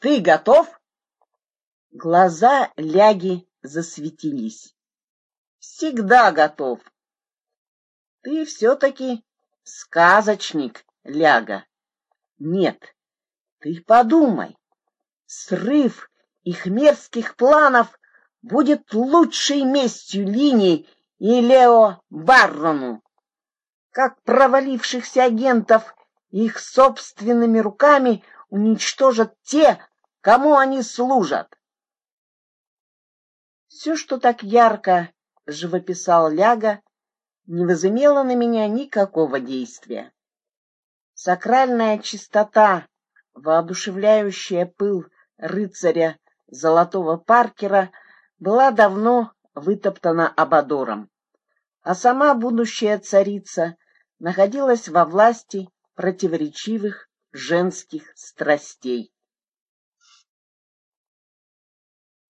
Ты готов? Глаза Ляги засветились. Всегда готов. Ты все-таки сказочник, Ляга. Нет, ты подумай. Срыв их мерзких планов будет лучшей местью линий и Лео Баррону. Как провалившихся агентов их собственными руками уничтожат те, кому они служат. Все, что так ярко живописал Ляга, не возымело на меня никакого действия. Сакральная чистота, воодушевляющая пыл рыцаря Золотого Паркера, была давно вытоптана Абадором, а сама будущая царица находилась во власти противоречивых женских страстей.